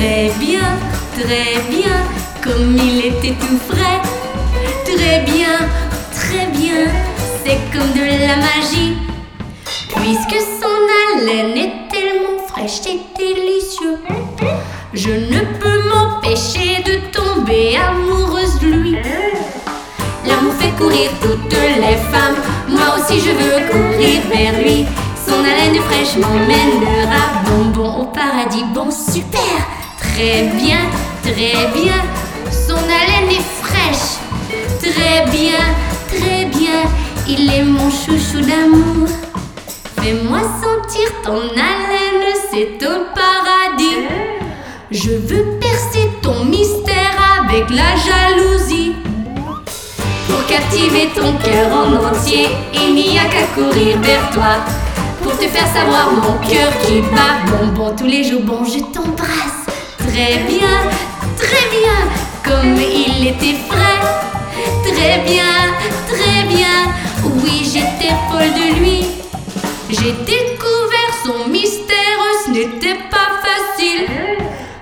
Très bien, très bien, comme il était tout frais. Très bien, très bien, c'est comme de la magie. Puisque son haleine est tellement fraîche et délicieux, je ne peux m'empêcher de tomber amoureuse de lui. L'amour fait courir toutes les femmes, moi aussi je veux courir vers lui. Son haleine fraîche m'emmènera bonbon au paradis. Bon, super, très bien, très bien. Son haleine est fraîche, très bien, très bien. Il est mon chouchou d'amour. Fais-moi sentir ton haleine, c'est un paradis. Je veux percer ton mystère avec la jalousie. Pour captiver ton cœur en entier, il n'y a qu'à courir vers toi. Pour te faire savoir mon cœur qui bat, bonbon tous les jours, bon, je t'embrasse. Très bien, très bien, comme il était frais. Très bien, très bien, oui, j'étais folle de lui. J'ai découvert son mystère, ce n'était pas facile.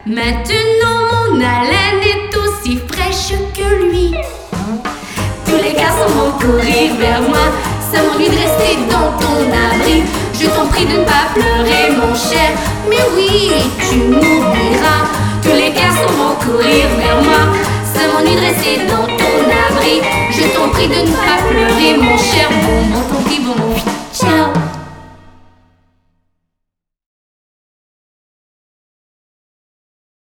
Maintenant, mon haleine est aussi fraîche que lui. Tous les garçons vont courir vers moi, ça m'ennuie de rester dans ton abri. Je t'en prie de ne pas pleurer, mon cher, mais oui, tu m'oublieras. Courir vers moi, dans ton abri. Je t'en prie de ne pas pleurer,